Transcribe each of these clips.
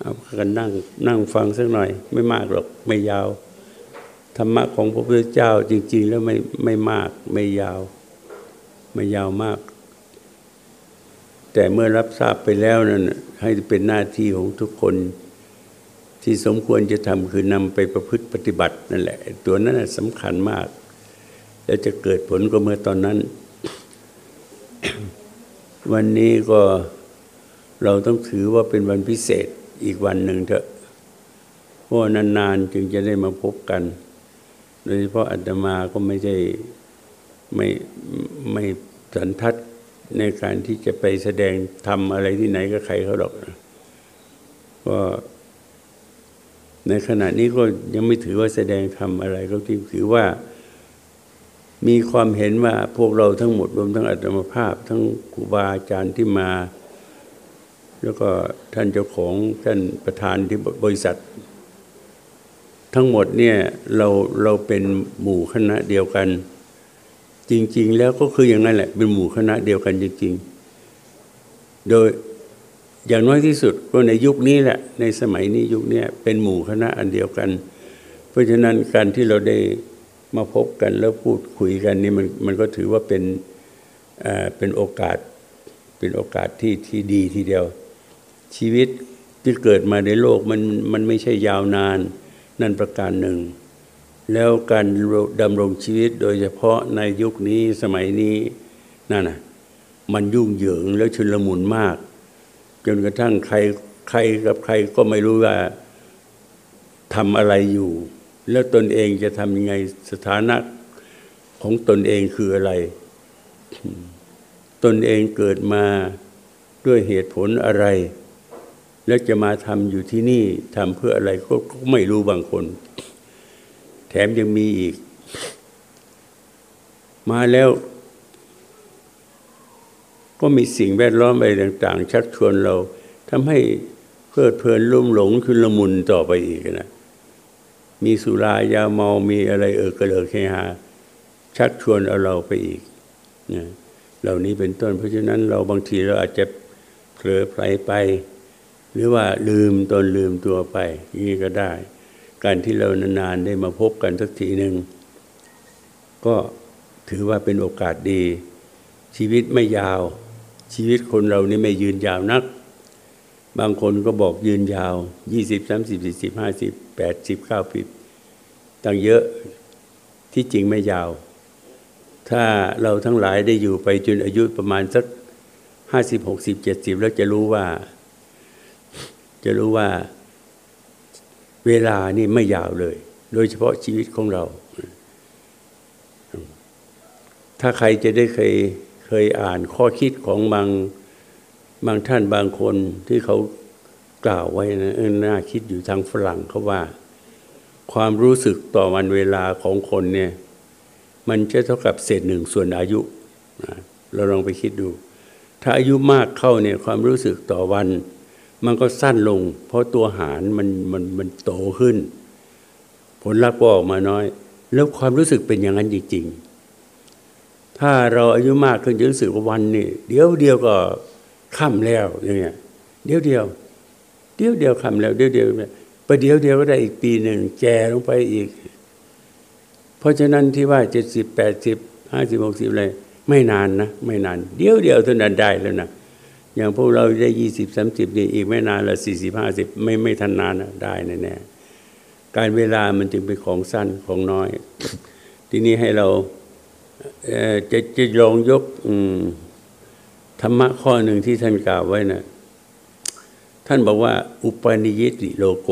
เอากันนั่งนั่งฟังสักหน่อย ไม่มากหรอกไม่ยาว ธรรมะของพระพุทธเจ้าจริง ๆ แล้วไม่ไม่มากไม่ยาว ไม่ยาวมาก แต่เมื่อรับทราบไปแล้วนั่นให้เป็นหน้าที่ของทุกคนที่สมควรจะทำคือนำไปประพฤติปฏิบัตินั่นแหละ ตัวนั้นสำคัญมาก แล้วจะเกิดผลก็เมื่อตอนนั้น วันนี้ก็เราต้องถือว่าเป็นวันพิเศษ อีกวันหนึ่งเถอะเพราะนานๆจึงจะได้มาพบกัน โดยเฉพาะอาตมาก็ไม่ใช่ไม่ไม่สันทัดในการที่จะไปแสดงทำอะไรที่ไหนก็ใครเขาดอกนะก็ในขณะนี้ก็ยังไม่ถือว่าแสดงทำอะไรก็ที่ถือว่ามีความเห็นว่าพวกเราทั้งหมดรวมทั้งอาตมภาพ ทั้งครูบาอาจารย์ที่มา แล้วก็ท่านเจ้าของท่านประธานที่บริษัท ทั้งหมดเนี่ยเราเราเป็นหมู่คณะเดียวกัน จริง ๆ แล้วก็คืออย่างนั้นแหละเป็นหมู่คณะเดียวกันจริง ๆ โดยอย่างน้อยที่สุดก็ในยุคนี้แหละในสมัยนี้ยุคนี้เป็นหมู่คณะอันเดียวกัน เพราะฉะนั้นการที่เราได้มาพบกันแล้วพูดคุยกันนี่มันมันก็ถือว่าเป็นเป็นโอกาสเป็นโอกาสที่ที่ดีทีเดียว ชีวิตที่เกิดมาในโลกมันมันไม่ใช่ยาวนาน นั่นประการหนึ่ง แล้วการดำรงชีวิตโดยเฉพาะในยุคนี้สมัยนี้นั่นน่ะมันยุ่งเหยิงแล้วชุนลมุนมาก จนกระทั่งใครใครกับใครก็ไม่รู้ว่าทำอะไรอยู่ แล้วตนเองจะทำยังไงสถานะของตนเองคืออะไร ตนเองเกิดมาด้วยเหตุผลอะไร แล้วจะมาทำอยู่ที่นี่ทำเพื่ออะไรก็ไม่รู้บางคน แถมยังมีอีก มาแล้ว ก็มีสิ่งแวดล้อมอะไรต่าง ๆ ชักชวนเราทำให้เพลิดเพลินลุ่มหลงชุละมุนต่อไปอีกนะมีสุรายาเมา มีอะไรเออกระเลิกเฮฮาชักชวนเอาเราไปอีกนะเหล่านี้เป็นต้นเพราะฉะนั้นเราบางทีเราอาจจะเผลอไผลไป หรือว่าลืมตนลืมตัวไปย่างนี้ก็ได้ การที่เรานานๆได้มาพบกันสักทีหนึ่งก็ถือว่าเป็นโอกาสดี ชีวิตไม่ยาว ชีวิตคนเรานี่ไม่ยืนยาวนัก บางคนก็บอกยืนยาว 20 30 40 50แปดสิบเก้าปีตั้งเยอะที่จริงไม่ยาว ถ้าเราทั้งหลายได้อยู่ไปจนอายุประมาณสักห้าสิบหกสิบเจ็ดสิบแล้วจะรู้ว่า จะรู้ว่าเวลานี่ไม่ยาวเลย โดยเฉพาะชีวิตของเรา ถ้าใครจะได้เคยเคยอ่านข้อคิดของบางบางท่านบางคนที่เขากล่าวไว้นะน่าคิดอยู่ทางฝรั่งเขาว่า ความรู้สึกต่อวันเวลาของคนเนี่ยมันจะเท่ากับเศษหนึ่งส่วนอายุนะเราลองไปคิดดู ถ้าอายุมากเข้าเนี่ยความรู้สึกต่อวัน มันก็สั้นลง เพราะตัวหารมันมันมันโตขึ้น ผลลัพธ์ก็ออกมาน้อย แล้วความรู้สึกเป็นอย่างนั้นจริง ๆ ถ้าเราอายุมากขึ้นจะรู้สึกว่าวันนี่เดี๋ยวเดียวก็ค่ำแล้วอย่างเงี้ยเดี๋ยวเดียว เดี๋ยวเดียวค่ำแล้วเดี๋ยวเดียวไปเดี๋ยวเดียวก็ได้อีกปีหนึ่งแก่ลงไปอีก เพราะฉะนั้นที่ว่าเจ็ดสิบแปดสิบห้าสิบหกสิบอะไรไม่นานนะ ไม่นาน เดี๋ยวเดียวเท่านั้นได้แล้วนะ อย่างพวกเราได้ยี่สิบสามสิบนี่อีกไม่นานละสี่สิบห้าสิบไม่ไม่ทันนานนะได้แน่แน่การเวลามันจึงเป็นของสั้นของน้อย ทีนี้ให้เราจะจะลองยกธรรมะข้อหนึ่งที่ท่านกล่าวไว้นะท่านบอกว่า อุปนิยติโลโก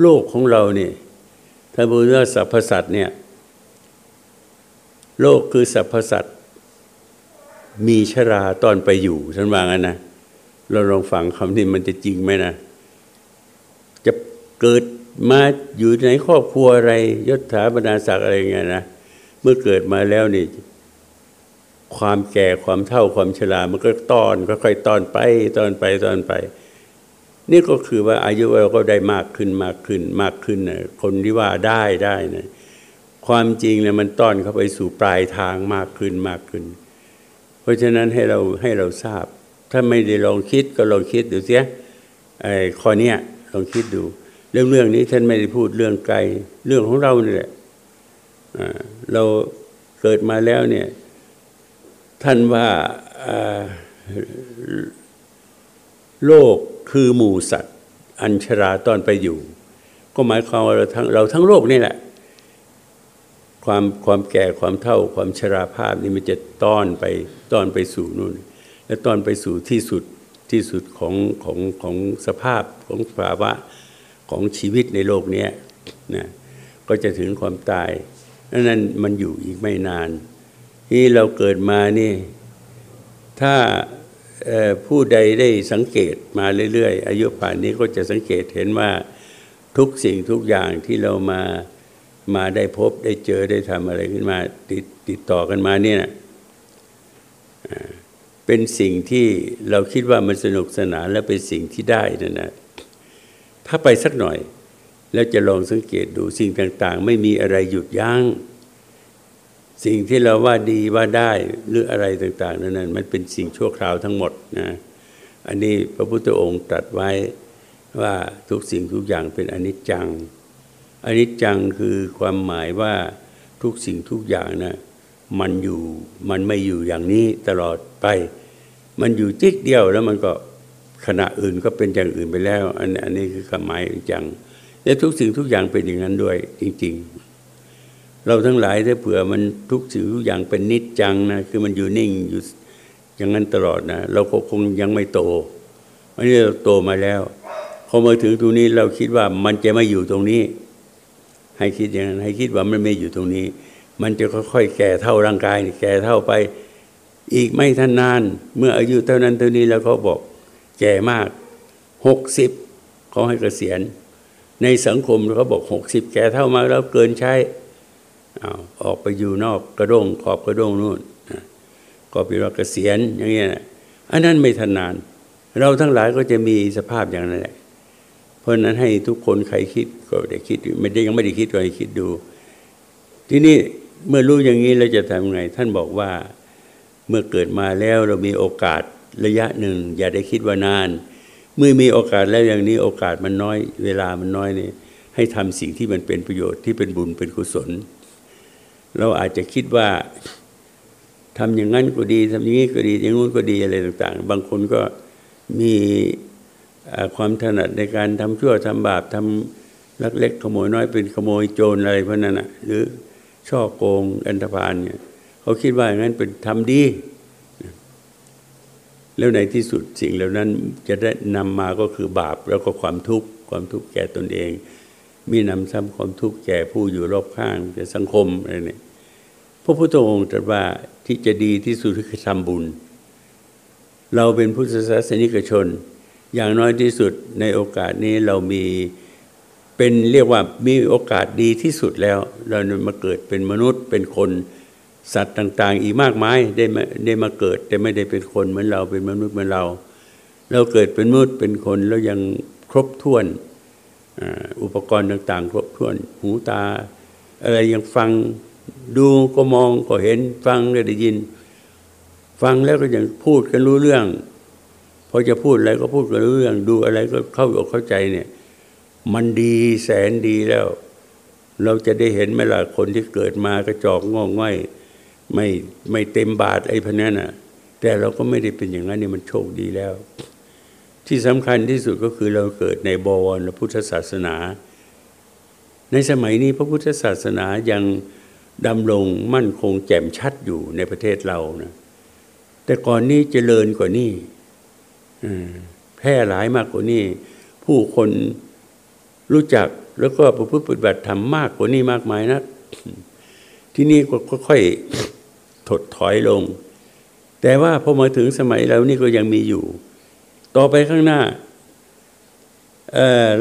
โลกของเราเนี่ยถ้าพูดว่าสรรพสัตว์เนี่ย โลกคือสรรพสัตว์ มีชราตอนไปอยู่ท่านว่างั้นนะเราลองฟังคำนี้มันจะจริงไหมนะจะเกิดมาอยู่ในครอบครัวอะไร ยศถาบรรดาศักดิ์อะไรเงี้ยนะเมื่อเกิดมาแล้วนี่ ความแก่ความเท่าความชรามันก็ตอนค่อยๆตอนไปตอนไปตอนไป นี่ก็คือว่าอายุเราก็ได้มากขึ้นมากขึ้นมากขึ้นนะคนที่ว่าได้ได้นะความจริงเนี่ยมันต้อนเข้าไปสู่ปลายทางมากขึ้นมากขึ้นเพ ราะฉะนั้นให้เราให้เราทราบ ถ้าไม่ได้ลองคิดก็ลองคิดดูเสียไอ้ข้อเนี้ยองคิดดู เรื่องเรื่องนี้ท่านไม่ได้พูดเรื่องไกลเรื่องของเราเนี่ยแหละเราเกิดมาแล้วเนี่ย ท่านว่าโลกคือหมู่สัตว์ อัญชราตอนไปอยู่ ก็หมายความว่าเราทั้งเราทั้งโลกนี่แหละ ความความแก่ความเท่าความชราภาพนี่มันจะต้อนไปต้อนไปสู่นู่น และต้อนไปสู่ที่สุดที่สุดของของของสภาพของภาวะของชีวิตในโลกนี้นะก็จะถึงความตายนั้นมันอยู่อีกไม่นาน นี่เราเกิดมานี่ ถ้าผู้ใดได้สังเกตมาเรื่อยๆ อายุป่านนี้ก็จะสังเกตเห็นว่าทุกสิ่งทุกอย่างที่เรามา มาได้พบได้เจอได้ทำอะไรขึ้นมาติดติดต่อกันมาเนี่ยนะเป็นสิ่งที่เราคิดว่ามันสนุกสนานและเป็นสิ่งที่ได้นั่นนะถ้าไปสักหน่อย แล้วจะลองสังเกตดูสิ่งต่างๆ ไม่มีอะไรหยุดยัง้งสิ่งที่เราว่าดีว่าได้หรืออะไรต่างๆ นั้นมันเป็นสิ่งชั่วคราวทั้งหมดนะอันนี้พระพุทธองค์ตรัสไว้ว่าทุกสิ่งทุกอย่างเป็นอนิจจัง อนิจจังคือความหมายว่าทุกสิ่งทุกอย่างนะมันอยู่มันไม่อยู่อย่างนี้ตลอดไป มันอยู่จิกเดียวแล้วมันก็ขณะอื่นก็เป็นอย่างอื่นไปแล้ว อันอันนี้คือความหมายจังและทุกสิ่งทุกอย่างเป็นอย่างนั้นด้วยจริง ๆ เราทั้งหลายถ้าเผื่อมันทุกสิ่งทุกอย่างเป็นนิจจังนะคือมันอยู่นิ่งอยู่อย่างนั้นตลอดนะเราคงยังไม่โตอันนี้เราโตมาแล้วพอมาถึงตรงนี้เราคิดว่ามันจะไม่อยู่ตรงนี้ ให้คิดอย่างนั้นให้คิดว่ามันไม่อยู่ตรงนี้ มันจะค่อยๆแก่เท่าร่างกายแก่เท่าไป อีกไม่ทันนาน เมื่ออายุเท่านั้นเท่านี้แล้วเขาบอก แก่มากหกสิบเขาให้เกษียณ ในสังคมเขาบอกหกสิบแก่เท่ามาแล้วเกินใช้อาออกไปอยู่นอกกระด้งขอบกระด้งนู่นก็เป็นว่าเกษียณอย่างเงี้ยอันนั้นไม่ทันนาน เราทั้งหลายก็จะมีสภาพอย่างนั้นแหละ ราะนั้นให้ทุกคนใครคิดก็ได้คิดไม่ได้ยังไม่ได้คิดก็ให้คิดดู ที่นี่เมื่อรู้อย่างนี้เราจะทำไง ท่านบอกว่าเมื่อเกิดมาแล้วเรามีโอกาสระยะหนึ่ง อย่าได้คิดว่านาน เมื่อมีโอกาสแล้วอย่างนี้โอกาสมันน้อย เวลามันน้อยนี่ให้ทำสิ่งที่มันเป็นประโยชน์ที่เป็นบุญเป็นกุศล เราอาจจะคิดว่าทำอย่างนั้นก็ดีทำอย่างนี้ก็ดี อย่างนู้นก็ดีอะไรต่าง ๆ บางคนก็มี ความถนัดในการทำชั่วทำบาปทำลักเล็กขโมยน้อยเป็นขโมยโจรอะไรพวกนั้นนะหรือช่อโกงอันธพาลเนี่ยเขาคิดว่าอย่างนั้นเป็นทำดี แล้วในที่สุดสิ่งเหล่านั้นจะได้นำมาก็คือบาปแล้วก็ความทุกข์ความทุกข์แก่ตนเอง มีนำซ้ำความทุกข์แก่ผู้อยู่รอบข้างแก่สังคมอะไรเนี่ยพระพุทธองค์ตรัสว่าที่จะดีที่สุดคือทำบุญ เราเป็นพุทธศาสนิกชน อย่างน้อยที่สุดในโอกาสนี้เรามีเป็นเรียกว่ามีโอกาสดีที่สุดแล้ว เรามาเกิดเป็นมนุษย์เป็นคนสัตว์ต่าง ๆ อีกมากมายได้มาได้มาเกิด แต่ไม่ได้เป็นคนเหมือนเราเป็นมนุษย์เหมือนเรา เราเกิดเป็นมนุษย์เป็นคนแล้วยังครบถ้วนอุปกรณ์ต่าง ๆ ครบถ้วนหูตา อะไรยังฟังดูก็มองก็เห็นฟังก็ได้ยิน ฟังแล้วก็ยังพูดกันรู้เรื่อง พอจะพูดอะไรก็พูดกันเรื่อง ดูอะไรก็เข้าอกเข้าใจเนี่ย มันดีแสนดีแล้ว เราจะได้เห็นไหมล่ะคนที่เกิดมากระจอกงอง่อยไม่ไม่เต็มบาทไอ้พนั้นน่ะ แต่เราก็ไม่ได้เป็นอย่างนั้นนี่มันโชคดีแล้ว ที่สำคัญที่สุดก็คือเราเกิดในบวรพุทธศาสนา ในสมัยนี้พระพุทธศาสนายังดำรงมั่นคงแจ่มชัดอยู่ในประเทศเรานะแต่ก่อนนี้เจริญกว่านี้ แพร่หลายมากกว่านี้ ผู้คนรู้จักแล้วก็ประพฤติปฏิบัติธรรมมากกว่านี้มากมายนะที่นี่ก็ค่อยถดถอยลง แต่ว่าพอมาถึงสมัยเรานี่ก็ยังมีอยู่ ต่อไปข้างหน้า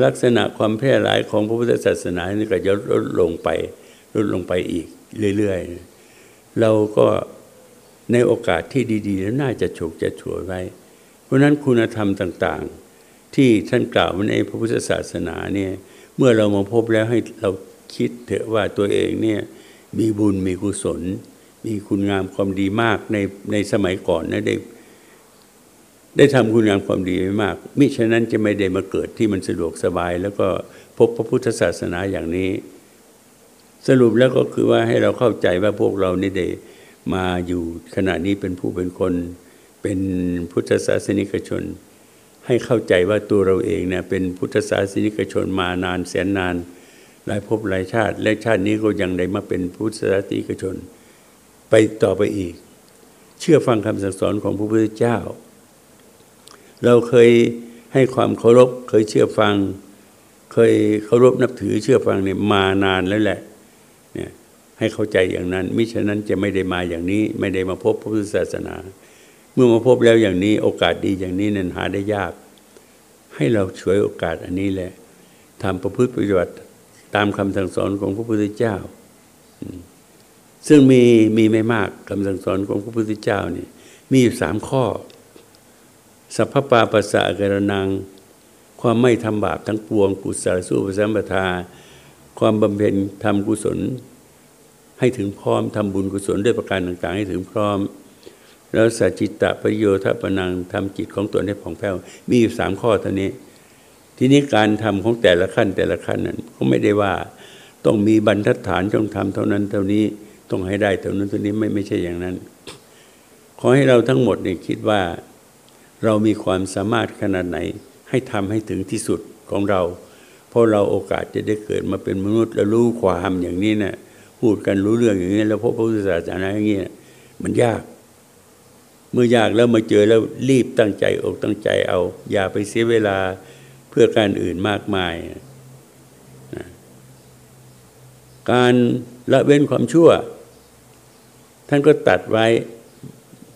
ลักษณะความแพร่หลายของพระพุทธศาสนานี่ก็จะลดลงไปลดลงไปอีกเรื่อยๆ เราก็ในโอกาสที่ดี ๆ แล้วน่าจะฉกจะฉวยไว้ เพราะนั้นคุณธรรมต่างๆ ที่ท่านกล่าวในพระพุทธศาสนาเนี่ยเมื่อเรามาพบแล้วให้เราคิดเถอะว่าตัวเองเนี่ยมีบุญมีกุศล มีคุณงามความดีมากในในสมัยก่อนนะได้ได้ทำคุณงามความดีไว้มาก มิฉะนั้นจะไม่ได้มาเกิดที่มันสะดวกสบาย แล้วก็พบพระพุทธศาสนาอย่างนี้ สรุปแล้วก็คือว่าให้เราเข้าใจว่าพวกเรานี่ได้มาอยู่ขณะนี้เป็นผู้เป็นคน เป็นพุทธศาสนิกชน ให้เข้าใจว่าตัวเราเองเนี่ยเป็นพุทธศาสนิกชนมานานแสนนาน หลายภพหลายชาติ และชาตินี้ก็ยังได้มาเป็นพุทธศาสนิกชน ไปต่อไปอีก เชื่อฟังคำสั่งสอนของพระพุทธเจ้า เราเคยให้ความเคารพเคยเชื่อฟัง เคยเคารพนับถือเชื่อฟังเนี่ยมานานแล้วแหละเนี่ยให้เข้าใจอย่างนั้น มิฉะนั้นจะไม่ได้มาอย่างนี้ไม่ได้มาพบพระพุทธศาสนา มื่อมาพบแล้วอย่างนี้โอกาสดีอย่างนี้นั้นหาได้ยาก ให้เราช่วยโอกาสอันนี้แหละทำประพฤติปฏิบัติตามคำสั่งสอนของพระพุทธเจ้า ซึ่งมีมีไม่มากคำสั่งสอนของพระพุทธเจ้านี่มีอยู่สามข้อ สัพพปาปัสสะกรนัง ความไม่ทำบาปทั้งปวงกุศลสู้ประสัมปทา ความบำเพ็ญทำกุศล ให้ถึงพร้อมทำบุญกุศลด้วยประการต่าง ๆ ให้ถึงพร้อม แล้วสัจจิตะประโยชน์ปนังทำจิตของตนให้ผ่องแผ้วมีอยู่สามข้อเท่านี้ ทีนี้การทำของแต่ละขั้นแต่ละขั้นนั้นก็ไม่ได้ว่าต้องมีบรรทัดฐานต้องทำเท่านั้นเท่านี้ต้องให้ได้เท่านั้นเท่านี้ไม่ไม่ใช่อย่างนั้น ขอให้เราทั้งหมดเนี่ยคิดว่าเรามีความสามารถขนาดไหน ให้ทำให้ถึงที่สุดของเรา เพราะเราโอกาสจะได้เกิดมาเป็นมนุษย์และรู้ความอย่างนี้เนะ่ยพูดกันรู้เรื่องอย่างนี้ แล้วพบพระพุทธศาสนาอย่างนี้มันยาก มื่อยากแล้วมาเจอแล้วรีบตั้งใจอกตั้งใจเอา อย่าไปเสียเวลาเพื่อการอื่นมากมายการละเว้นความชั่ว ท่านก็ตัดไว้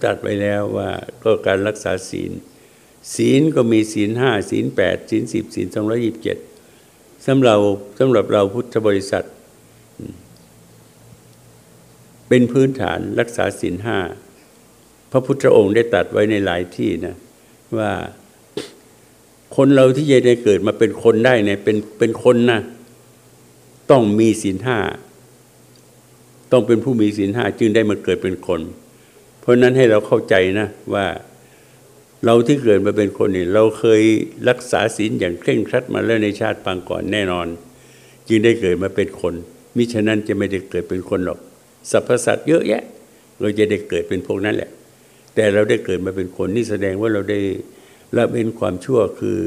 ตัดไว้แล้วว่าก็การรักษาศีล ศีลก็มีศีลห้าศีลแปดศีลสิบศีลสองร้อยิบเจ็ดสำหรับสำหรับเราพุทธบริษัท เป็นพื้นฐานรักษาศีลห้า พระพุทธองค์ได้ตัดไว้ในหลายที่นะว่าคนเราที่จะได้เกิดมาเป็นคนได้เนี่ยเป็นเป็นคนนะต้องมีศีลห้าต้องเป็นผู้มีศีลห้าจึงได้มาเกิดเป็นคน เพราะนั้นให้เราเข้าใจนะว่าเราที่เกิดมาเป็นคนนี่เราเคยรักษาศีลอย่างเคร่งครัดมาแล้วในชาติปางก่อนแน่นอน จึงได้เกิดมาเป็นคนมิฉะนั้นจะไม่ได้เกิดเป็นคนหรอกสรรพสัตว์เยอะแยะ เราจะได้เกิดเป็นพวกนั้นแหละ แต่เราได้เกิดมาเป็นคนนี่แสดงว่าเราได้ละเว้นความชั่วคือ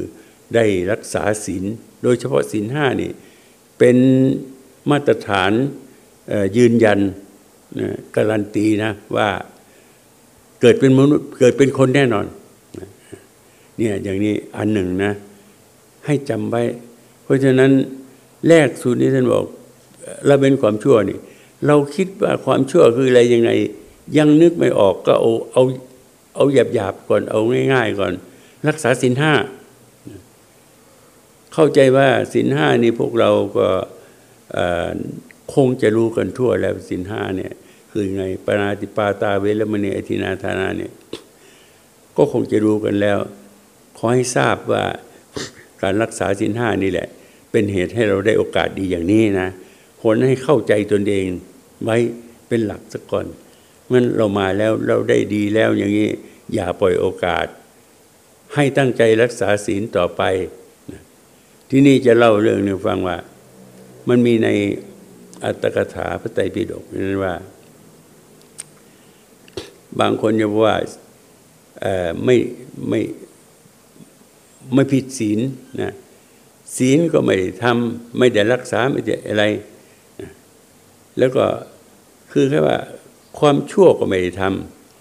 ได้รักษาศีลโดยเฉพาะศีลห้านี่เป็นมาตรฐานยืนยันการันตีนะว่าเกิดเป็นมนุษย์เกิดเป็นคนแน่นอนเนี่ยอย่างนี้อันหนึ่งนะ ให้จำไว้ เพราะฉะนั้นแรกสุดนี้ท่านบอกละเว้นความชั่วนี่ เราคิดว่าความชั่วคืออะไรยังไง ยังนึกไม่ออกก็เอาเอาเอาหยาบหยาบก่อนเอาง่าย ๆ ก่อน รักษาสินห้า เข้าใจว่าสินห้านี่พวกเราก็คงจะรู้กันทั่วแล้วสินห้าเนี่ยคือไงปนาติปาตาเวรมณีอธินาธานาเนี่ยก็คงจะรู้กันแล้ว ขอให้ทราบว่าการรักษาสินห้านี่แหละ เป็นเหตุให้เราได้โอกาสดีอย่างนี้นะคนให้เข้าใจตนเองไว้เป็นหลักสักก่อน มันเรามาแล้วเราได้ดีแล้วอย่างนี้อย่าปล่อยโอกาส ให้ตั้งใจรักษาศีลต่อไป ที่นี่จะเล่าเรื่องหนึ่งฟังว่า มันมีในอัตถกถาพระไตรปิฎกนั้นว่า บางคนจะว่าไม่ไม่ไม่ผิดศีลนะศีลก็ไม่ได้ทำไม่ได้รักษาไม่ได้อะไร แล้วก็คือแค่ว่า ความชั่วก็ไม่ได้ท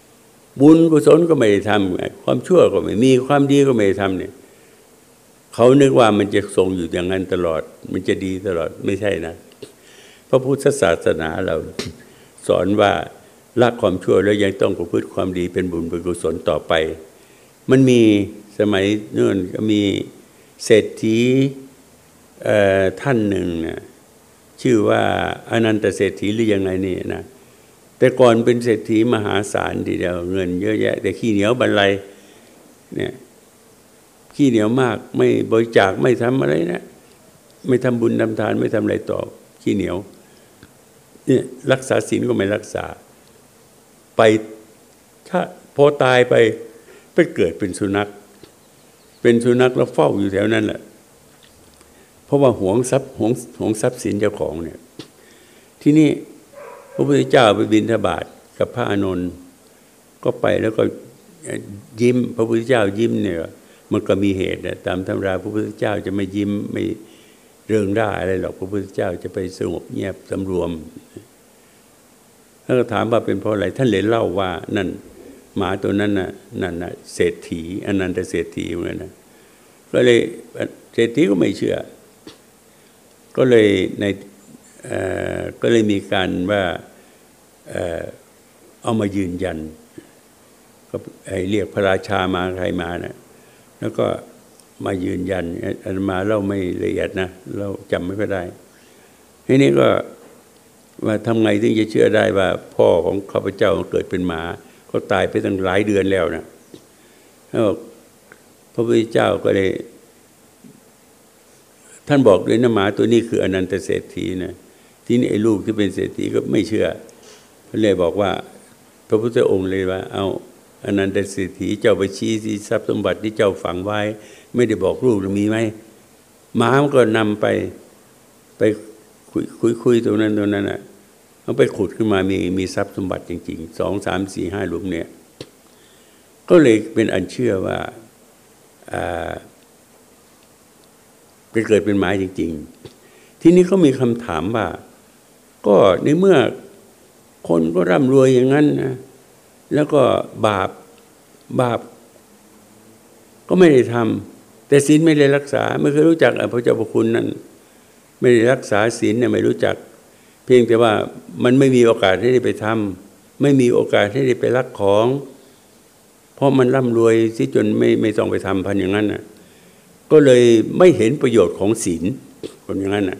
ำบุญกุศลก็ไม่ได้ทำความชั่วก็ไม่มีความดีก็ไม่ได้ทำเนี่ยเขานึกว่ามันจะทรงอยู่อย่างนั้นตลอด มันจะดีตลอดไม่ใช่นะพระพุทธศาสนาเราสอนว่าละความชั่วแล้วยังต้องประพฤติความดีเป็นบุญเป็นกุศลต่อไป มันมีสมัยนู่นก็มีเศรษฐีท่านหนึ่งนะชื่อว่าอนันตเศรษฐีหรือยังไงนี่นะ แต่ก่อนเป็นเศรษฐีมหาศาลทีเดียวเงินเยอะแยะ แต่ขี้เหนียวบรรลัยเนี่ยขี้เหนียวมากไม่บริจาคไม่ทำอะไรนะ ไม่ทำบุญทำทานไม่ทำอะไรต่อขี้เหนียวเนี่ยรักษาศีลก็ไม่รักษา ไปถ้าพอตายไปไปเกิดเป็นสุนัข เป็นสุนัขแล้วเฝ้าอยู่แถวนั้นแหละเพราะว่าหวงทรัพย์หวงหวงทรัพย์สินเจ้าของเนี่ย ที่นี่ พระพุทธเจ้าไปบินทบาทกับพระอานนท์ก็ไปแล้วก็ยิ้มพระพุทธเจ้ายิ้มเนี่ยมันก็มีเหตุนะตามธรรมราพระพุทธเจ้าจะไม่ยิ้มไม่เริงร่าอะไรหรอกพระพุทธเจ้าจะไปสงบเงียบสำรวมแล้วก็ถามว่าเป็นเพราะอะไรท่านเลยเล่าว่านั่นหมาตัวนั้นน่ะนั่นน่ะเศรษฐีอนันตเศรษฐีเหมือนนนะก็เลยเศรษฐีก็ไม่เชื่อ ก็เลยใน ก็เลยมีการว่าเอามายืนยัน ก็เรียกพระราชามาใครมานะแล้วก็มายืนยันอันมาเล่าไม่ละเอียดนะ เราจำไม่ค่อยได้ทีนี้ก็ว่าทำไงถึงจะเชื่อได้ว่า พ่อของข้าพเจ้าเกิดเป็นหมาเขาตายไปตั้งหลายเดือนแล้วนะแล้วพระพุทธเจ้าก็เลย ท่านบอกด้วยนะหมาตัวนี้คืออนันตเศรษฐีนะ ที่นี่ไอ้ลูกที่เป็นเศรษฐีก็ไม่เชื่อพระเลยบอกว่า พระพุทธองค์เลยว่า เอาอนันตเศรษฐีเจ้าไปชี้ที่ทรัพย์สมบัติที่เจ้าฝังไว้ ไม่ได้บอกลูกมีไหมหมามันก็นำไปไปคุยคุยคุยตรงนั้นตรงนั้นอะเอาไปขุดขึ้นมามีมีทรัพย์สมบัติจริงๆสองสามสี่ห้าหลุมเนี่ย ก็เลยเป็นอันเชื่อว่าไปเกิดเป็นไม้จริง ๆ ที่นี้ก็มีคำถามว่า ก็ในเมื่อคนก็ร่ำรวยอย่างนั้นนะแล้วก็บาปบาป ก็ไม่ได้ทำแต่ศีลไม่ได้รักษา ไม่เคยรู้จักพระเจ้าพระคุณนั้น ไม่ได้รักษาศีลเนี่ยไม่รู้จัก เพียงแต่ว่ามันไม่มีโอกาสให้ได้ไปทำไม่มีโอกาสให้ได้ไปรักของ เพราะมันร่ำรวยที่จนไม่ไม่ต้องไปทำพันอย่างนั้นน่ะก็เลยไม่เห็นประโยชน์ของศีลคนอย่างนั้นน่ะ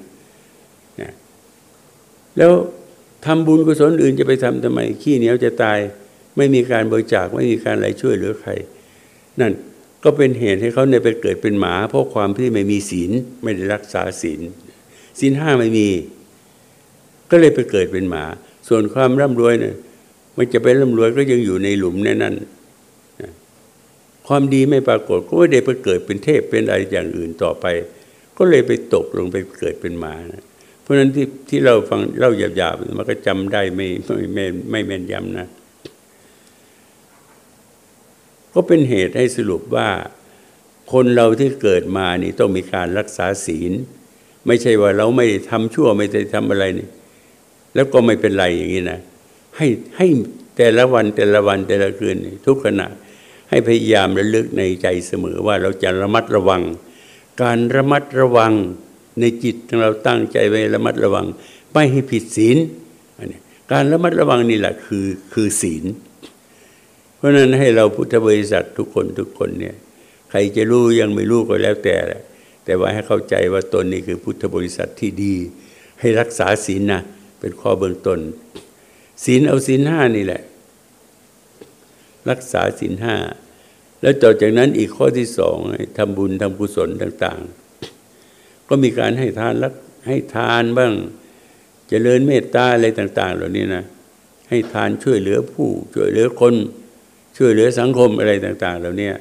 แล้วทำบุญกุศลอื่นจะไปทำทำไม ขี้เหนียวจะตาย ไม่มีการบริจาคไม่มีการอะไรช่วยเหลือใคร นั่นก็เป็นเหตุให้เขาเนี่ยไปเกิดเป็นหมา เพราะความที่ไม่มีศีลไม่ได้รักษาศีลศีลห้าไม่มี ก็เลยไปเกิดเป็นหมา ส่วนความร่ำรวยเนี่ยมันจะไปร่ำรวยก็ยังอยู่ในหลุมนั่นนั่นความดีไม่ปรากฏก็ไม่ได้ไปเกิดเป็นเทพเป็นอะไรอย่างอื่นต่อไป ก็เลยไปตกลงไปเกิดเป็นหมานะ เพราะฉะนั้นที่ที่เราฟังเล่าหยาบๆมันก็จำได้ไม่ไม่ไม่ไม่แม่นยำนะ ก็เป็นเหตุให้สรุปว่า คนเราที่เกิดมานี่ต้องมีการรักษาศีล ไม่ใช่ว่าเราไม่ทำชั่วไม่ได้ทำอะไรนี่แล้วก็ไม่เป็นไรอย่างนี้นะให้ให้แต่ละวันแต่ละวันแต่ละคืนทุกขณะให้พยายามระลึกในใจเสมอว่าเราจะระมัดระวัง การระมัดระวัง ในจิตของเราตั้งใจไว้ระมัดระวัง ไม่ให้ผิดศีลการระมัดระวังนี่แหละคือคือศีล เพราะนั้นให้เราพุทธบริษัททุกคนทุกคนเนี่ยใครจะรู้ยังไม่รู้ก็แล้วแต่แต่ว่าให้เข้าใจว่าตนนี้คือพุทธบริษัทที่ดี ให้รักษาศีลนะเป็นข้อเบื้องต้นศีลเอาศีลห้านี่แหละ รักษาศีลห้าแล้วต่อจากนั้นอีกข้อที่สองทำบุญทำกุศลต่าง ๆ ก็มีการให้ทานรักให้ทานบ้างจเจริญเมตตาอะไรต่าง ๆ เหล่านี้นะให้ทานช่วยเหลือผู้ ช่วยเหลือคน ช่วยเหลือสังคมอะไรต่าง ๆ เหล่านี้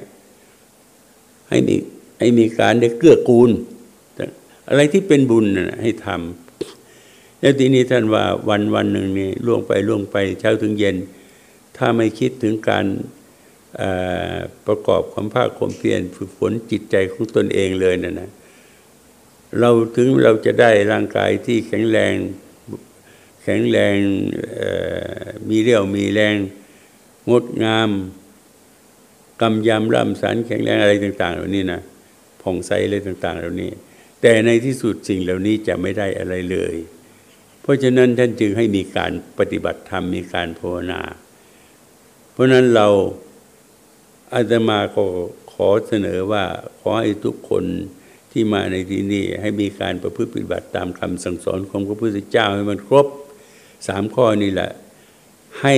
ให้มีให้มีการได้เกื้อกูล อะไรที่เป็นบุญนะให้ทำแล้วทีนี้ท่านว่าวันวันหนึ่งนี่ล่วงไปล่วงไปเช้าถึงเย็น ถ้าไม่คิดถึงการประกอบความภาคความเพียรฝึกฝนจิตใจของตนเองเลยนะนะ เราถึงเราจะได้ร่างกายที่แข็งแรงแข็งแรงมีเรี่ยวมีแรง งดงามกำยำร่ำสันแข็งแรงอะไรต่าง ๆ เหล่านี้นะผ่องใสอะไรต่าง ๆ เหล่านี้ แต่ในที่สุดสิ่งเหล่านี้จะไม่ได้อะไรเลย เพราะฉะนั้นท่านจึงให้มีการปฏิบัติธรรมมีการภาวนา เพราะนั้นเราอาตมาก็ขอเสนอว่าขอให้ทุกคน ที่มาในที่นี้ให้มีการประพฤติปฏิบัติตามคำสั่งสอนของพระพุทธเจ้าให้มันครบสามข้อนี่แหละ ให้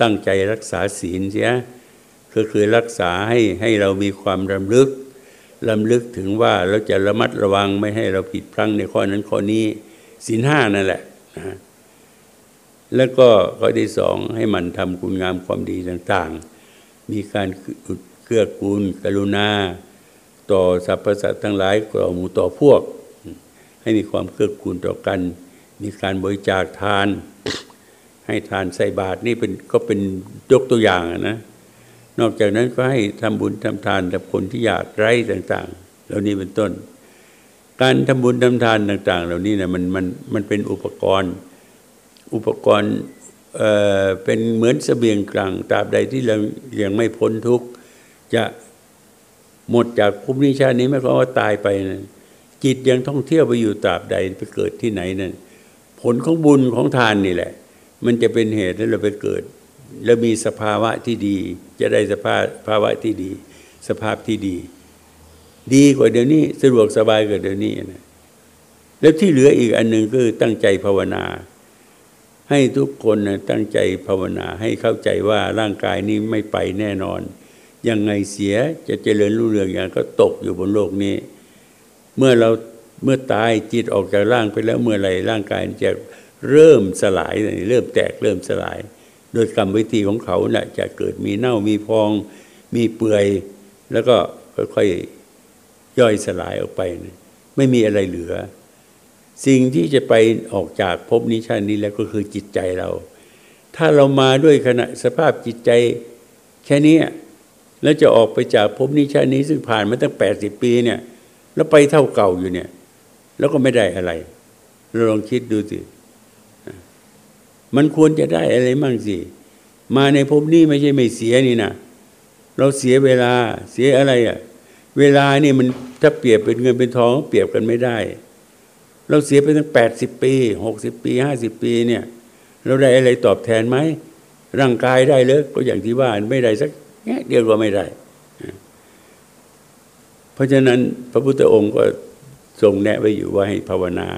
ตั้งใจรักษาศีลเสียก็คือรักษาให้ให้เรามีความรำลึกรำลึกถึงว่าเราจะระมัดระวังไม่ให้เราผิดพลั้งในข้อนั้นข้อนี้ศีลห้านั่นแหละนะแล้วก็ข้อที่สองให้มันทำคุณงามความดีต่างๆ มีการเกื้อกูลกรุณา ต่อสรรพสัตว์ทั้งหลายต่อหมู่ต่อพวก ให้มีความเกื้อกูลต่อกัน มีการบริจาคทาน ให้ทานใส่บาตรนี่เป็นก็เป็นยกตัวอย่างนะนอกจากนั้นก็ให้ทำบุญทำทานกับคนที่อยากไร้ต่างๆ เหล่านี้เป็นต้น การทำบุญทำทานต่าง ๆ เหล่านี้นะมันมันมันเป็นอุปกรณ์ อุปกรณ์เอ่อเป็นเหมือนสเสบียงกลางตราบใดที่เรายังไม่พ้นทุกข์จะ หมดจากภูมิชาตินี้ไม่ก็ว่าตายไปนะจิตยังท่องเที่ยวไปอยู่ตราบใดไปเกิดที่ไหนนั่นผลของบุญของทานนี่แหละ มันจะเป็นเหตุให้เราไปเกิด แล้วมีสภาวะที่ดี จะได้สภาพภาวะที่ดี สภาพที่ดี ดีกว่าเดี๋ยวนี้สะดวกสบายกว่าเดี๋ยวนี้นะแล้วที่เหลืออีกอันหนึ่งคือตั้งใจภาวนา ให้ทุกคนนะตั้งใจภาวนา ให้เข้าใจว่าร่างกายนี้ไม่ไปแน่นอน ยังไงเสียจะเจริญรุ่งเรืองอย่างก็ตกอยู่บนโลกนี้ เมื่อเราเมื่อตายจิตออกจากร่างไปแล้วเมื่อไรร่างกายจะเริ่มสลายเริ่มแตกเริ่มสลาย โดยกรรมวิธีของเขาเนะ่ะจะเกิดมีเน่ามีพอง มีเปื่อย แล้วก็ค่อยๆย่อยสลายออกไปนะไม่มีอะไรเหลือ สิ่งที่จะไปออกจากภพนี้ชาตินี้แล้วก็คือจิตใจเรา ถ้าเรามาด้วยขณะสภาพจิตใจแค่นี้ แล้วจะออกไปจากภพนี้ชาตินี้ซึ่งผ่านมาตั้งแปดสิบปีเนี่ย แล้วไปเท่าเก่าอยู่เนี่ย แล้วก็ไม่ได้อะไรเราลองคิดดูสิมันควรจะได้อะไรมั่งสิมาในภพนี้ไม่ใช่ไม่เสียนี่นะเราเสียเวลาเสียอะไรอะ่ะ เวลานี่มันถ้าเปรียบเป็นเงินเป็นทองเปรียบกันไม่ได้ เราเสียไปตั้งแปดสิบปีหกสิบปีห้าสิบปีเนี่ย เราได้อะไรตอบแทนไหมร่างกายได้เลยก็อย่างที่ว่าไม่ได้สัก แง่เดียวก็ไม่ได้ เพราะฉะนั้นพระพุทธองค์ก็ทรงแนะไว้อยู่ว่าให้ภาวนา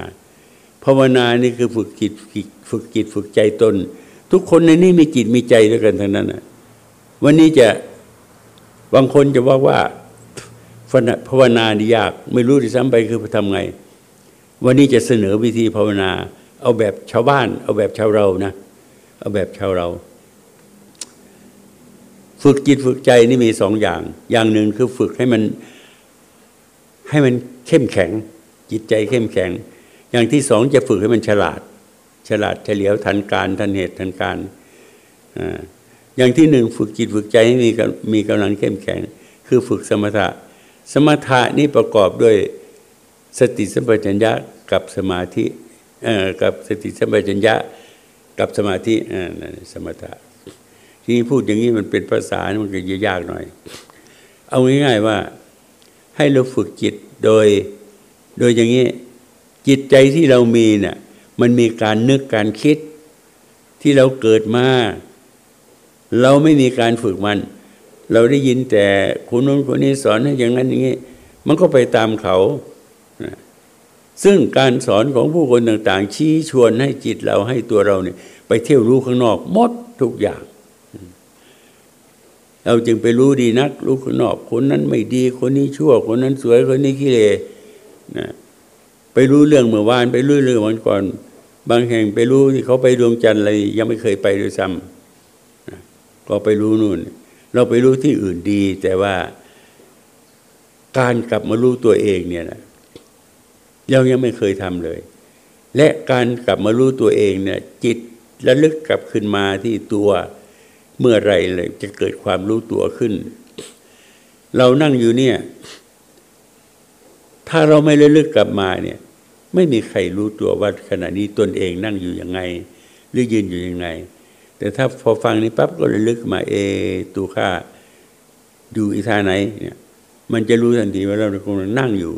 ภาวนานี่คือฝึกจิตฝึกจิตฝึกใจตน ทุกคนในนี้มีจิตมีใจด้วยกันทั้งนั้นนะวันนี้จะบางคนจะว่าว่าภาวนานี่ยาก ไม่รู้ที่ซ้ำไปคือทำไง วันนี้จะเสนอวิธีภาวนา เอาแบบชาวบ้าน เอาแบบชาวเรานะ เอาแบบชาวเรา ฝึกจิตฝึกใจนี่มีสองอย่าง อย่างหนึ่งคือฝึกให้มันให้มันเข้มแข็ง จิตใจเข้มแข็ง อย่างที่สองจะฝึกให้มันฉลาด ฉลาดเฉลียวทันการทันเหตุทันการอย่างที่หนึ่งฝึกจิตฝึกใจให้มีมีกำลังเข้มแข็ง คือฝึกสมถะ สมถะนี่ประกอบด้วยสติสัมปชัญญะกับสมาธิกับสติสัมปชัญญะกับสมาธิสมถะ ทีนี้พูดอย่างนี้มันเป็นภาษา มันก็ยากหน่อย เอาง่ายๆว่า ให้เราฝึกจิตโดย โดยอย่างนี้จิตใจที่เรามีเนี่ยมันมีการนึกการคิดที่เราเกิดมา เราไม่มีการฝึกมัน เราได้ยินแต่คนนู้นคนนี้สอนให้อย่างนั้นอย่างนี้ มันก็ไปตามเขา ซึ่งการสอนของผู้คนต่าง ๆ ชี้ชวนให้จิตเราให้ตัวเราเนี่ย ไปเที่ยวรู้ข้างนอกหมดทุกอย่าง เราจึงไปรู้ดีนักรู้ข้างนอก คนนั้นไม่ดี คนนี้ชั่ว คนนั้นสวย คนนี้ขี้เลนะไปรู้เรื่องเมื่อวาน ไปรู้เรื่องวันก่อน บางแห่งไปรู้ที่เขาไปดวงจันทร์อะไรยังไม่เคยไปด้วยซ้ำนะก็ไปรู้นู่น เราไปรู้ที่อื่นดี แต่ว่าการกลับมารู้ตัวเองเนี่ยนะเรายังไม่เคยทำเลย และการกลับมารู้ตัวเองเนี่ยจิตระลึกกลับขึ้นมาที่ตัว เมื่อไรเลยจะเกิดความรู้ตัวขึ้น เรานั่งอยู่เนี่ย ถ้าเราไม่ระลึกกลับมาเนี่ย ไม่มีใครรู้ตัวว่าขณะนี้ตนเองนั่งอยู่ยังไง หรือยืนอยู่ยังไง แต่ถ้าพอฟังนี้ปั๊บก็ระลึกมา เอตูข้าดูอีท่าไหนเนี่ย มันจะรู้ทันทีว่าเรากำลังนั่งอยู่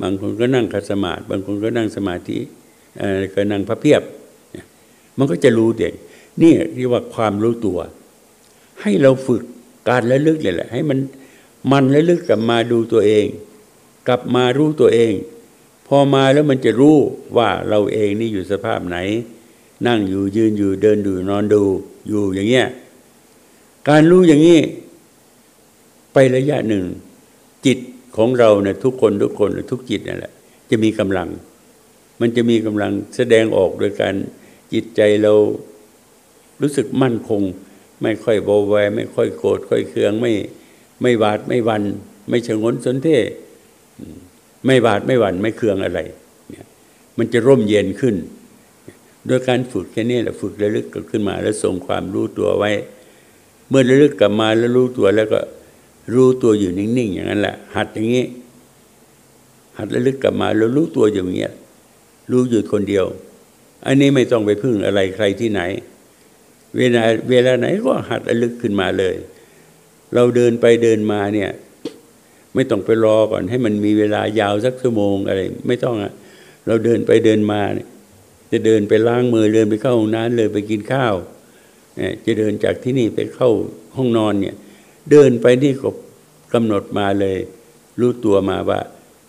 บางคนก็นั่งคัสมาธิบางคนก็นั่งสมาธิเออก็นั่งพระเพียบ มันก็จะรู้เด็กนี่เรียกว่าความรู้ตัว ให้เราฝึกการระลึกเลยแหละ ให้มันมันระลึกกลับมาดูตัวเอง กลับมารู้ตัวเอง พอมาแล้วมันจะรู้ว่าเราเองนี่อยู่สภาพไหน นั่งอยู่ยืนอยู่เดินดูนอนดูอยู่อย่างเงี้ยการรู้อย่างนี้ ไประยะหนึ่ง จิตของเราเนี่ยทุกคนทุกคนทุกจิตนั่นแหละ จะมีกำลัง มันจะมีกำลังแสดงออกโดยการจิตใจเรารู้สึกมั่นคง ไม่ค่อยโบวายไม่ค่อยโกรธค่อยเคืองไม่ไม่หวาดไม่วัน ไม่ชงนสนเท่ไม่บาดไม่หวันไม่เคืองอะไรเนี่ยมันจะร่มเย็นขึ้น โดยการฝึกแค่นี้แหละฝึกระลึกกลับขึ้นมา แล้วส่งความรู้ตัวไว้ เมื่อระลึกกลับมาแล้วรู้ตัวแล้วก็รู้ตัวอยู่นิ่งๆอย่างนั้นแหละ หัดอย่างนี้ หัดระลึกกลับมาแล้วรู้ตัวอย่างเงี้ยรู้อยู่คนเดียว อันนี้ไม่ต้องไปพึ่งอะไรใครที่ไหน เวลาเวลาไหนก็หัดระลึกขึ้นมาเลย เราเดินไปเดินมาเนี่ย ไม่ต้องไปรอก่อน ให้มันมีเวลายาวสักชั่วโมงอะไร ไม่ต้องอะเราเดินไปเดินมาเนี่ยจะเดินไปล้างมือเดินไปเข้าห้องน้ำเลยไปกินข้าวจะเดินจากที่นี่ไปเข้าห้องนอนเนี่ย เดินไปนี่ก็กำหนดมาเลย รู้ตัวมาว่า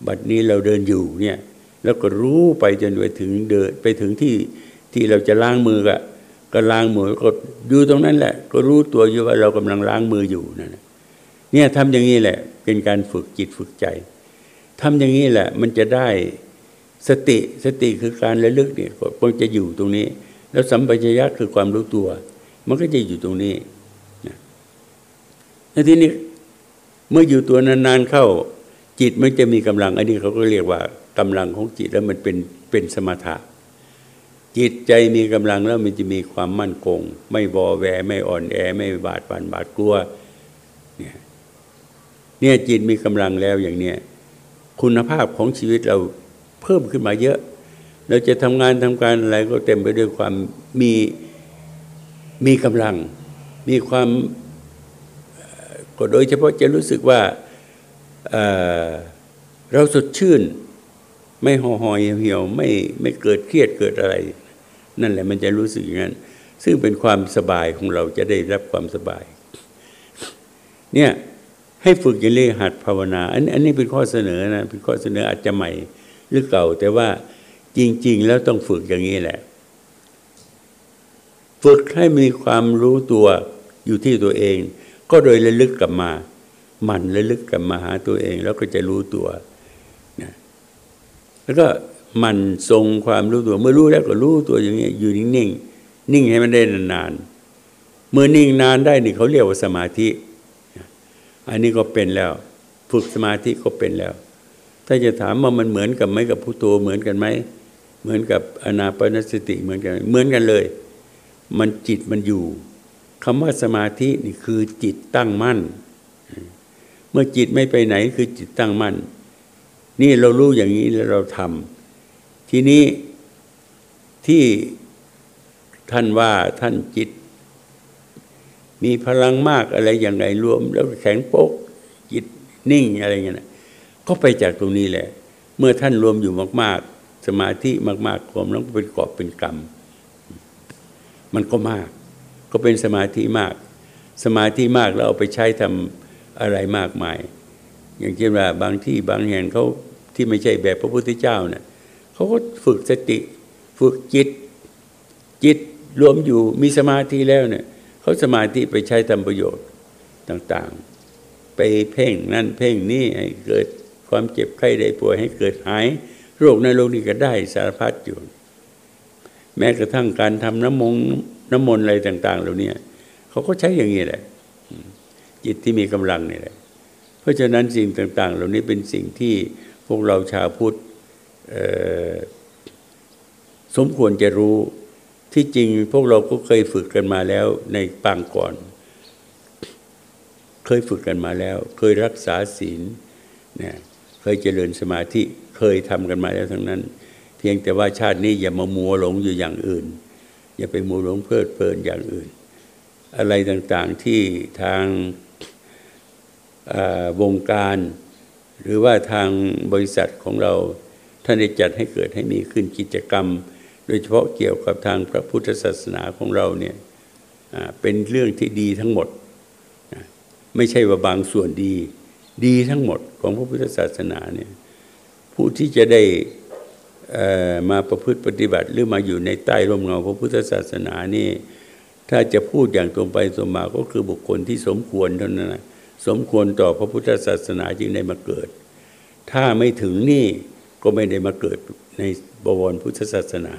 บัดนี้เราเดินอยู่เนี่ย แล้วก็รู้ไปจนไปถึงเดินไปถึงที่ที่เราจะล้างมือก็ ก็ล้างมือก็อยู่ตรงนั้นแหละ ก็รู้ตัวอยู่ว่าเรากำลังล้างมืออยู่นั่นเนี่ยทำอย่างนี้แหละ เป็นการฝึกจิตฝึกใจทำอย่างนี้แหละ มันจะได้สติสติคือการระลึกเนี่ยมันจะอยู่ตรงนี้ แล้วสัมปชัญญะคือความรู้ตัว มันก็จะอยู่ตรงนี้นะแล้วทีนี้เมื่ออยู่ตัวนานๆเข้า จิตมันจะมีกำลัง อันนี้เขาก็เรียกว่ากำลังของจิตแล้วมันเป็นเป็นสมถะ จิตใจมีกำลังแล้วมันจะมีความมั่นคง ไม่บอแวไม่อ่อนแอ ไม่บาดปันบาดกลัวเนี่ยเนี่ยจิตมีกำลังแล้วอย่างเนี้ยคุณภาพของชีวิตเราเพิ่มขึ้นมาเยอะ เราจะทำงานทำการอะไรก็เต็มไปด้วยความมีมีกำลัง มีความก็โดยเฉพาะจะรู้สึกว่าเเราสดชื่น ไม่ห่อหอยเหี่ยวไม่ไม่เกิดเครียดเกิดอะไร นั่นแหละมันจะรู้สึกอย่างนั้น ซึ่งเป็นความสบายของเราจะได้รับความสบาย เนี่ยให้ฝึกอย่างนี้หัดภาวนา อันอันนี้เป็นข้อเสนอนะเป็นข้อเสนออาจจะใหม่หรือเก่า แต่ว่าจริง ๆ แล้วต้องฝึกอย่างนี้แหละ ฝึกให้มีความรู้ตัวอยู่ที่ตัวเอง ก็โดยระลึกกลับมา มันระลึกกลับมาหาตัวเอง แล้วก็จะรู้ตัวนะแล้วก็ มันทรงความรู้ตัว เมื่อรู้แล้วก็รู้ตัวอย่างนี้อยู่นิ่งๆนิ่งให้มันได้นานๆเมื่อนิ่งนานได้นี่เขาเรียกว่าสมาธิ อันนี้ก็เป็นแล้ว ฝึกสมาธิก็เป็นแล้ว ถ้าจะถามว่ามันเหมือนกับไหมกับผู้ตัวเหมือนกันไหมเหมือนกับอนาปนสติเหมือนกัน เหมือนกันเลย มันจิตมันอยู่คำว่าสมาธินี่คือจิตตั้งมั่น เมื่อจิตไม่ไปไหนคือจิตตั้งมั่น นี่เรารู้อย่างนี้แล้วเราทำ ทีนี้ที่ท่านว่าท่านจิต มีพลังมากอะไรอย่างไรรวม แล้วแข็งโป๊กจิตนิ่งอะไรเงี้ยนะก็ไปจากตรงนี้แหละ เมื่อท่านรวมอยู่มาก ๆ สมาธิมากๆความแล้วก็เป็นกอบเป็นกรรม มันก็มาก ก็เป็นสมาธิมาก สมาธิมากแล้วเอาไปใช้ทำอะไรมากมาย อย่างเช่นว่าบางที่บางแห่งเขาที่ไม่ใช่แบบพระพุทธเจ้านะ่ย เขาก็ฝึกสติ ฝึกจิต จิตรวมอยู่มีสมาธิแล้วเนี่ยเขาสมาธิไปใช้ทำประโยชน์ต่างๆ ไปเพ่งนั่นเพ่งนี่ให้เกิดความเจ็บไข้ได้ป่วยให้เกิดหาย โรคในโลกนี้ก็ได้สารพัดอยู่ แม้กระทั่งการทำน้ำมงน้ำมนต์อะไรต่าง ๆ เหล่านี้เขาก็ใช้อย่างนี้แหละ จิตที่มีกำลังนี่แหละ เพราะฉะนั้นสิ่งต่าง ๆ เหล่านี้เป็นสิ่งที่พวกเราชาวพุทธ สมควรจะรู้ที่จริงพวกเราก็เคยฝึกกันมาแล้วในปางก่อน เคยฝึกกันมาแล้ว เคยรักษาศีลเนี่ยเคยเจริญสมาธิเคยทำกันมาแล้วทั้งนั้น เพียงแต่ว่าชาตินี้อย่ามามัวหลงอยู่อย่างอื่น อย่าไปมัวหลงเพลิดเพลินอย่างอื่น อะไรต่างๆที่ทางวงการ หรือว่าทางบริษัทของเรา ท่านได้จัดให้เกิดให้มีขึ้นกิจกรรม โดยเฉพาะเกี่ยวกับทางพระพุทธศาสนาของเราเนี่ยเป็นเรื่องที่ดีทั้งหมด ไม่ใช่ว่าบางส่วนดี ดีทั้งหมดของพระพุทธศาสนาเนี่ยผู้ที่จะได้มาประพฤติปฏิบัติหรือมาอยู่ในใต้ร่มเงาพระพุทธศาสนานี่ถ้าจะพูดอย่างตรงไปตรงมาก็คือบุคคลที่สมควรเท่านั้นนะสมควรต่อพระพุทธศาสนาจึงได้มาเกิด ถ้าไม่ถึงนี่ ก็ไม่ได้มาเกิดในบวรพุทธศาสนา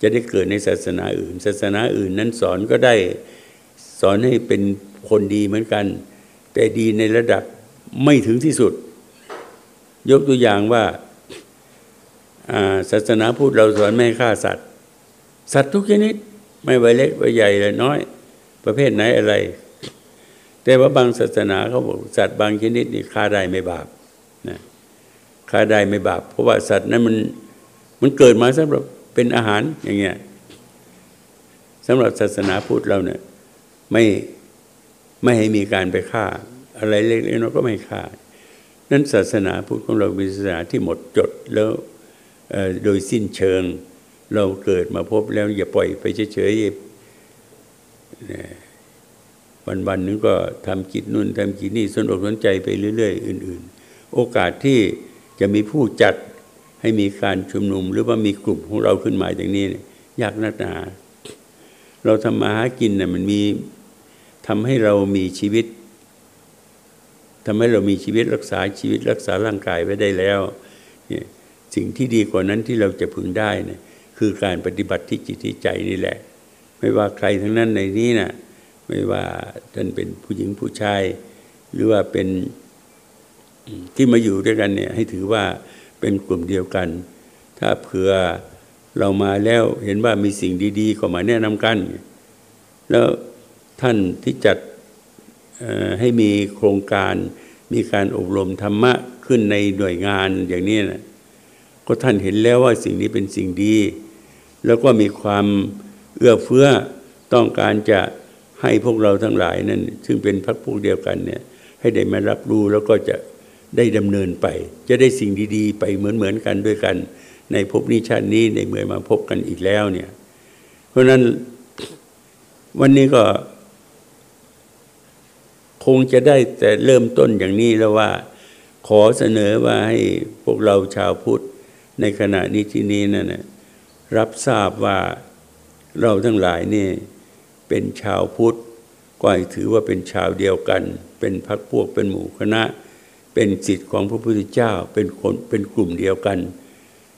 จะได้เกิดในศาสนาอื่น ศาสนาอื่นนั้นสอนก็ได้สอนให้เป็นคนดีเหมือนกัน แต่ดีในระดับไม่ถึงที่สุด ยกตัวอย่างว่าศาสนาพุทธเราสอนไม่ฆ่าสัตว์ สัตว์ทุกชนิด ไม่ไวเล็กไวใหญ่เลยน้อย ประเภทไหนอะไร แต่ว่าบางศาสนาเขาบอกสัตว์บางชนิดนี่ฆ่าได้ไม่บาป ฆ่าได้ไม่บาป เพราะว่าสัตว์นั้นมันมันเกิดมาสำหรับเป็นอาหารอย่างเงี้ยสำหรับศาสนาพุทธเราเนี่ยไม่ไม่ให้มีการไปฆ่า อะไรเล็กๆน้อยก็ไม่ฆ่า นั้นศาสนาพุทธของเราเป็นศาสนาที่หมดจดแล้วโดยสิ้นเชิงเราเกิดมาพบแล้วอย่าปล่อยไปเฉยๆวันวันนึงก็ทำกิจนู่นทำกิจนี่สนอกสนใจไปเรื่อย ๆ อื่น ๆ โอกาสที่ จะมีผู้จัดให้มีการชุมนุม หรือว่ามีกลุ่มของเราขึ้นมาอย่างนี้ยากนักหนา เราทำมาหากินนะ่ะมันมีทำให้เรามีชีวิตทำให้เรามีชีวิตรักษาชีวิตรักษาร่างกายไว้ได้แล้วเนี่ยสิ่งที่ดีกว่านั้นที่เราจะพึงได้เนี่ยคือการปฏิบัติที่จิตที่ใจนี่แหละ ไม่ว่าใครทั้งนั้นในนี้น่ะไม่ว่าท่านเป็นผู้หญิงผู้ชาย หรือว่าเป็น ที่มาอยู่ด้วยกันเนี่ยให้ถือว่าเป็นกลุ่มเดียวกัน ถ้าเผื่อเรามาแล้วเห็นว่ามีสิ่งดีๆเข้ามาแนะนำกัน แล้วท่านที่จัดให้มีโครงการมีการอบรมธรรมะขึ้นในหน่วยงานอย่างนี้นะก็ท่านเห็นแล้วว่าสิ่งนี้เป็นสิ่งดี แล้วก็มีความเอื้อเฟื้อต้องการจะให้พวกเราทั้งหลายนั้น ซึ่งเป็นพรรคพวกเดียวกันเนี่ยให้ได้มารับรู้แล้วก็จะ ได้ดำเนินไป จะได้สิ่งดีๆ ไปเหมือนๆกันด้วยกัน ในภพนี้ชาตินี้ในเมื่อมาพบกันอีกแล้วเนี่ยเพราะนั้นวันนี้ก็ คงจะได้แต่เริ่มต้นอย่างนี้แล้วว่า ขอเสนอว่าให้พวกเราชาวพุทธในขณะนี้ที่นี้นั่นนะรับทราบว่าเราทั้งหลายนี่เป็นชาวพุทธก็ถือว่าเป็นชาวเดียวกัน เป็นพักพวกเป็นหมู่คณะ เป็นสิทธิ์ของพระพุทธเจ้าเป็นคนเป็นกลุ่มเดียวกัน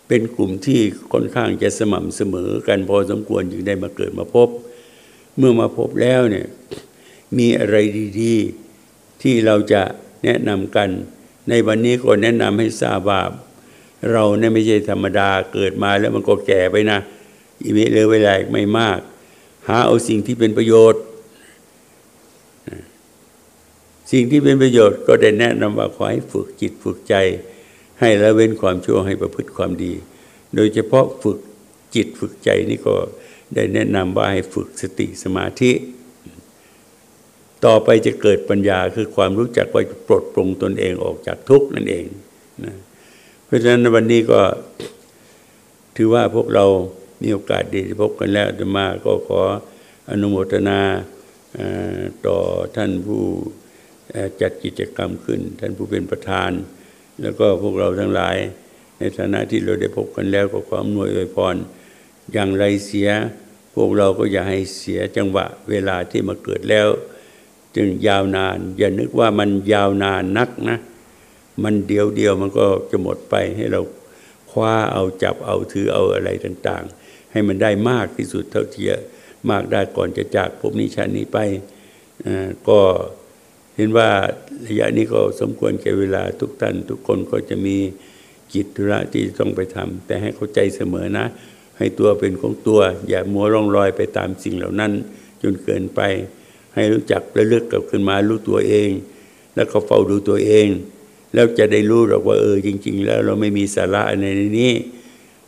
เป็นกลุ่มที่ค่อนข้างจะสม่ำเสมอกันพอสมควรจึงได้มาเกิดมาพบ เมื่อมาพบแล้วเนี่ยมีอะไรดีๆ ที่เราจะแนะนำกัน ในวันนี้ก็แนะนำให้ทราบว่าเราเนี่ยไม่ใช่ธรรมดาเกิดมาแล้วมันก็แก่ไปนะอีเมเลยเวลาไม่มาก หาเอาสิ่งที่เป็นประโยชน์ สิ่งที่เป็นประโยชน์ก็ได้แนะนำว่าขอให้ฝึกจิตฝึกใจ ให้ละเว้นความชั่วให้ประพฤติความดี โดยเฉพาะฝึกจิตฝึกใจนี่ก็ได้แนะนำว่าให้ฝึกสติสมาธิ ต่อไปจะเกิดปัญญาคือความรู้จักว่าปลดปลงตนเองออกจากทุกข์นั่นเองนะเพราะฉะนั้นวันนี้ก็ถือว่าพวกเรามีโอกาสดีพบกันแล้วจะมาก็ขออนุโมทนาต่อท่านผู้ จัดกิจกรรมขึ้น ท่านผู้เป็นประธาน แล้วก็พวกเราทั้งหลาย ในฐานะที่เราได้พบกันแล้วก็ขออำนวยอวยพรอย่างไรเสีย พวกเราก็อย่าให้เสียจังหวะเวลาที่มาเกิดแล้ว จึงยาวนาน อย่านึกว่ามันยาวนานนักนะ มันเดียวเดียวมันก็จะหมดไปให้เราคว้าเอาจับเอาถือเอาอะไรต่างๆ ให้มันได้มากที่สุดเท่าที่มากได้ก่อนจะจากภพนี้ชาตินี้ไปก็ เห็นว่าระยะนี้ก็สมควรแก่เวลาทุกท่านทุกคนก็จะมีกิจธุระที่ต้องไปทำแต่ให้เข้าใจเสมอนะ ให้ตัวเป็นของตัว อย่ามัวร่องรอยไปตามสิ่งเหล่านั้น จนเกินไป ให้รู้จักระลึกกลับขึ้นมารู้ตัวเอง แล้วก็เฝ้าดูตัวเอง แล้วจะได้รู้หรอกว่าเออจริง ๆ แล้วเราไม่มีสาระในนี้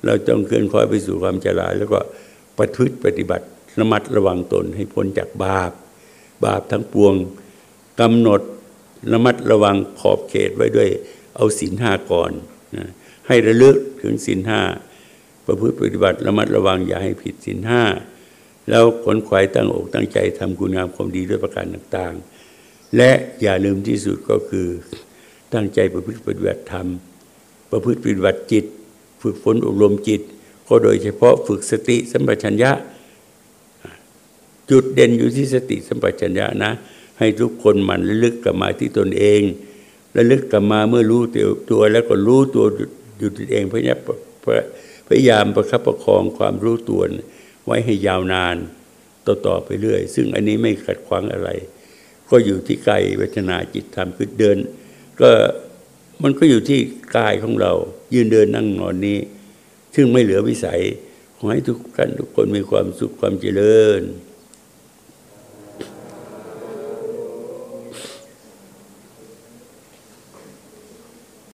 เราต้องเคลื่อนคอยไปสู่ความเจริญแล้วก็ปฏิบัติปฏิบัติระมัดระวังตนให้พ้นจากบาป บาปทั้งปวง กำหนดระมัดระวังขอบเขตไว้ด้วย เอาศีลห้าก่อนนะให้ระลึกถึงศีลห้าประพฤติปฏิบัติระมัดระวังอย่าให้ผิดศีลห้าแล้วขนขวายตั้งอกตั้งใจทำคุณงามความดีด้วยประการต่างๆ และอย่าลืมที่สุดก็คือตั้งใจประพฤติปฏิบัติธรรม ประพฤติปฏิบัติจิต ฝึกฝนอบรมจิตก็โดยเฉพาะฝึกสติสัมปชัญญะ จุดเด่นอยู่ที่สติสัมปชัญญะนะ ให้ทุกคนมันลึกกลับมาที่ตนเองระลึกกลับมาเมื่อรู้ตัวแล้วก็รู้ตัวอยู่ตนเองพยายามพยายามประคับประคองความรู้ตัวไว้ให้ยาวนานต่อๆไปเรื่อย ซึ่งอันนี้ไม่ขัดขวางอะไร ก็อยู่ที่กายเวทนาจิตธรรมคือเดิน ก็มันก็อยู่ที่กายของเรา ยืนเดินนั่งนอนนี้ ซึ่งไม่เหลือวิสัยขอให้ทุกท่านทุกคนมีความสุขความเจริญ